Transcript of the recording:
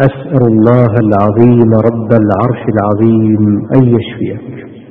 أسأل الله العظيم رب العرش العظيم أن يشفيك.